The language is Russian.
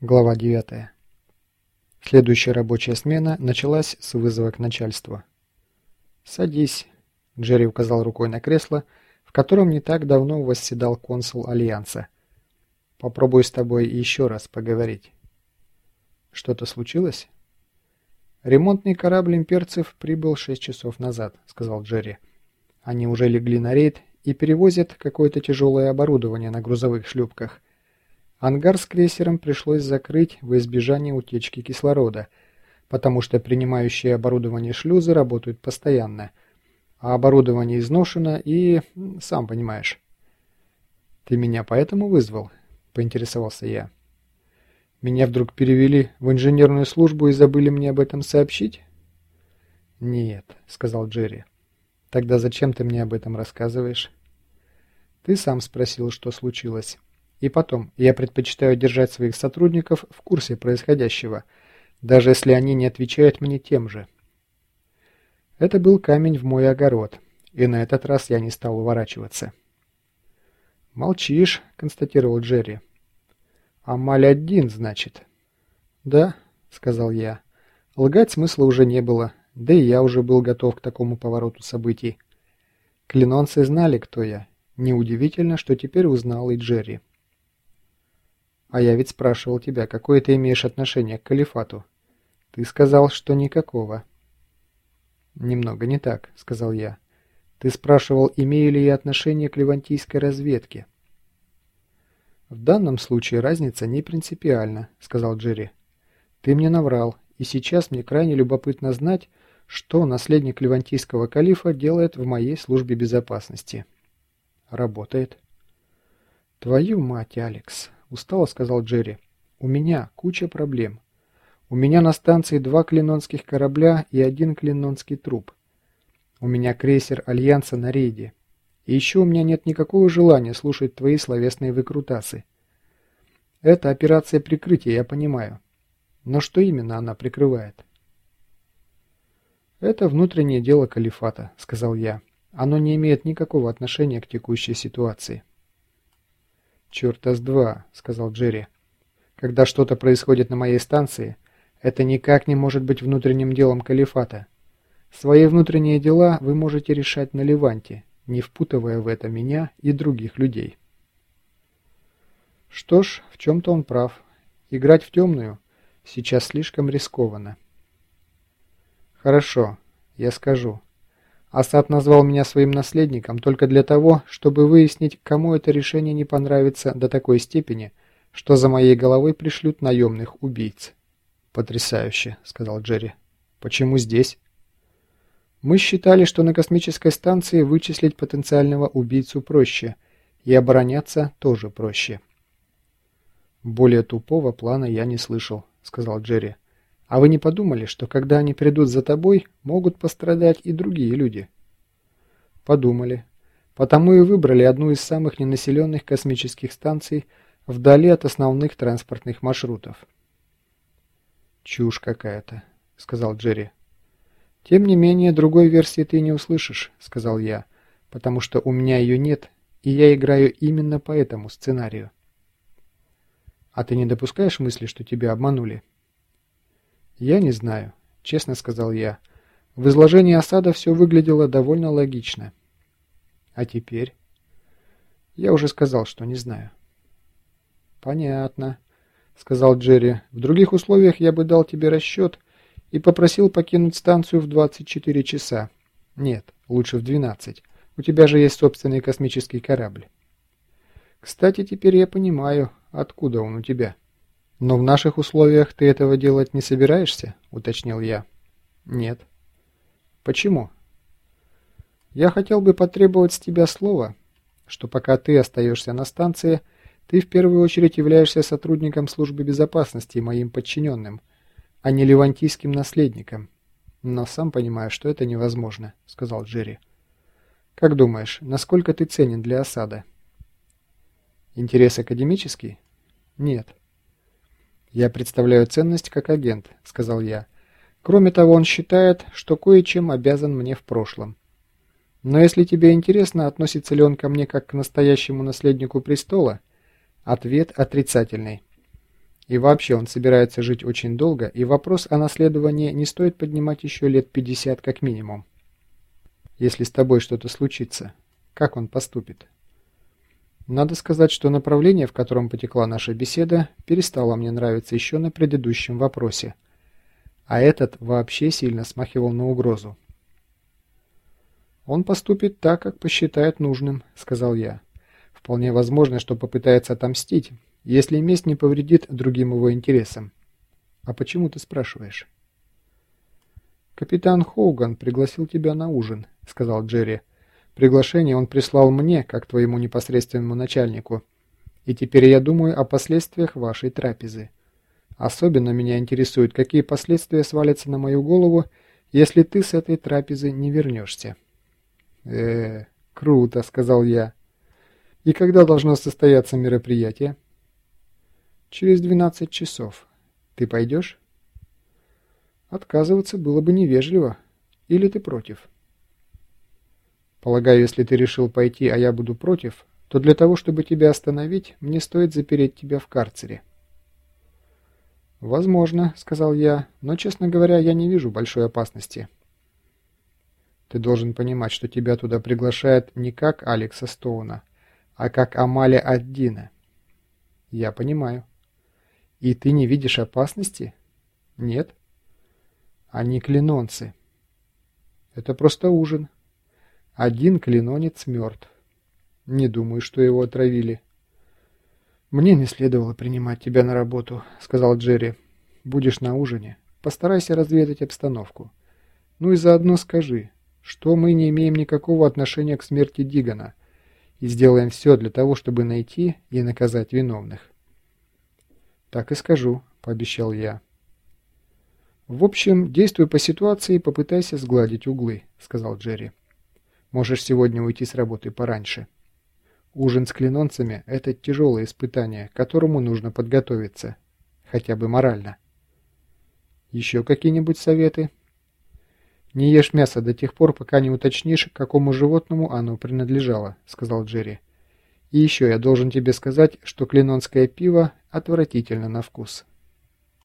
Глава 9. Следующая рабочая смена началась с вызова к начальству. «Садись», — Джерри указал рукой на кресло, в котором не так давно восседал консул Альянса. «Попробую с тобой еще раз поговорить». «Что-то случилось?» «Ремонтный корабль имперцев прибыл шесть часов назад», — сказал Джерри. «Они уже легли на рейд и перевозят какое-то тяжелое оборудование на грузовых шлюпках». Ангар с крейсером пришлось закрыть в избежание утечки кислорода, потому что принимающие оборудование шлюзы работают постоянно, а оборудование изношено и... сам понимаешь. «Ты меня поэтому вызвал?» – поинтересовался я. «Меня вдруг перевели в инженерную службу и забыли мне об этом сообщить?» «Нет», – сказал Джерри. «Тогда зачем ты мне об этом рассказываешь?» «Ты сам спросил, что случилось». И потом, я предпочитаю держать своих сотрудников в курсе происходящего, даже если они не отвечают мне тем же. Это был камень в мой огород, и на этот раз я не стал уворачиваться. «Молчишь», — констатировал Джерри. «Амаль один, значит?» «Да», — сказал я. Лгать смысла уже не было, да и я уже был готов к такому повороту событий. Клинонцы знали, кто я. Неудивительно, что теперь узнал и Джерри. А я ведь спрашивал тебя, какое ты имеешь отношение к калифату. Ты сказал, что никакого. Немного не так, сказал я. Ты спрашивал, имею ли я отношение к левантийской разведке. В данном случае разница не принципиальна, сказал Джерри. Ты мне наврал, и сейчас мне крайне любопытно знать, что наследник левантийского калифа делает в моей службе безопасности. Работает. Твою мать, Алекс, — устало сказал Джерри. «У меня куча проблем. У меня на станции два клинонских корабля и один клинонский труп. У меня крейсер Альянса на рейде. И еще у меня нет никакого желания слушать твои словесные выкрутасы. Это операция прикрытия, я понимаю. Но что именно она прикрывает?» «Это внутреннее дело калифата», — сказал я. «Оно не имеет никакого отношения к текущей ситуации». «Черта с два», — сказал Джерри. «Когда что-то происходит на моей станции, это никак не может быть внутренним делом Калифата. Свои внутренние дела вы можете решать на Леванте, не впутывая в это меня и других людей». Что ж, в чем-то он прав. Играть в темную сейчас слишком рискованно. «Хорошо, я скажу», Асад назвал меня своим наследником только для того, чтобы выяснить, кому это решение не понравится до такой степени, что за моей головой пришлют наемных убийц. «Потрясающе», — сказал Джерри. «Почему здесь?» «Мы считали, что на космической станции вычислить потенциального убийцу проще, и обороняться тоже проще». «Более тупого плана я не слышал», — сказал Джерри. А вы не подумали, что когда они придут за тобой, могут пострадать и другие люди? Подумали. Потому и выбрали одну из самых ненаселенных космических станций вдали от основных транспортных маршрутов. «Чушь какая-то», — сказал Джерри. «Тем не менее, другой версии ты не услышишь», — сказал я, «потому что у меня ее нет, и я играю именно по этому сценарию». «А ты не допускаешь мысли, что тебя обманули?» «Я не знаю», — честно сказал я. В изложении осада все выглядело довольно логично. «А теперь?» «Я уже сказал, что не знаю». «Понятно», — сказал Джерри. «В других условиях я бы дал тебе расчет и попросил покинуть станцию в 24 часа. Нет, лучше в 12. У тебя же есть собственный космический корабль». «Кстати, теперь я понимаю, откуда он у тебя». «Но в наших условиях ты этого делать не собираешься?» – уточнил я. «Нет». «Почему?» «Я хотел бы потребовать с тебя слова, что пока ты остаешься на станции, ты в первую очередь являешься сотрудником службы безопасности и моим подчиненным, а не левантийским наследником. Но сам понимаю, что это невозможно», – сказал Джерри. «Как думаешь, насколько ты ценен для осады?» «Интерес академический?» «Нет». «Я представляю ценность как агент», — сказал я. «Кроме того, он считает, что кое-чем обязан мне в прошлом. Но если тебе интересно, относится ли он ко мне как к настоящему наследнику престола, ответ отрицательный. И вообще он собирается жить очень долго, и вопрос о наследовании не стоит поднимать еще лет 50 как минимум. Если с тобой что-то случится, как он поступит? Надо сказать, что направление, в котором потекла наша беседа, перестало мне нравиться еще на предыдущем вопросе. А этот вообще сильно смахивал на угрозу. «Он поступит так, как посчитает нужным», — сказал я. «Вполне возможно, что попытается отомстить, если месть не повредит другим его интересам. А почему ты спрашиваешь?» «Капитан Хоуган пригласил тебя на ужин», — сказал Джерри. «Приглашение он прислал мне, как твоему непосредственному начальнику. И теперь я думаю о последствиях вашей трапезы. Особенно меня интересует, какие последствия свалятся на мою голову, если ты с этой трапезы не вернешься». «Э, круто», — сказал я. «И когда должно состояться мероприятие?» «Через 12 часов. Ты пойдешь?» «Отказываться было бы невежливо. Или ты против?» «Полагаю, если ты решил пойти, а я буду против, то для того, чтобы тебя остановить, мне стоит запереть тебя в карцере». «Возможно», — сказал я, — «но, честно говоря, я не вижу большой опасности». Ты должен понимать, что тебя туда приглашают не как Алекса Стоуна, а как Амаля Аддина. Я понимаю. И ты не видишь опасности? Нет? Они клинонцы. Это просто ужин. Один клинонец мертв. Не думаю, что его отравили. «Мне не следовало принимать тебя на работу», — сказал Джерри. «Будешь на ужине. Постарайся разведать обстановку. Ну и заодно скажи, что мы не имеем никакого отношения к смерти Дигана и сделаем все для того, чтобы найти и наказать виновных. «Так и скажу», — пообещал я. «В общем, действуй по ситуации и попытайся сгладить углы», — сказал Джерри. «Можешь сегодня уйти с работы пораньше. Ужин с клинонцами — это тяжелое испытание, к которому нужно подготовиться, хотя бы морально». «Еще какие-нибудь советы?» «Не ешь мясо до тех пор, пока не уточнишь, какому животному оно принадлежало», — сказал Джерри. «И еще я должен тебе сказать, что клинонское пиво отвратительно на вкус».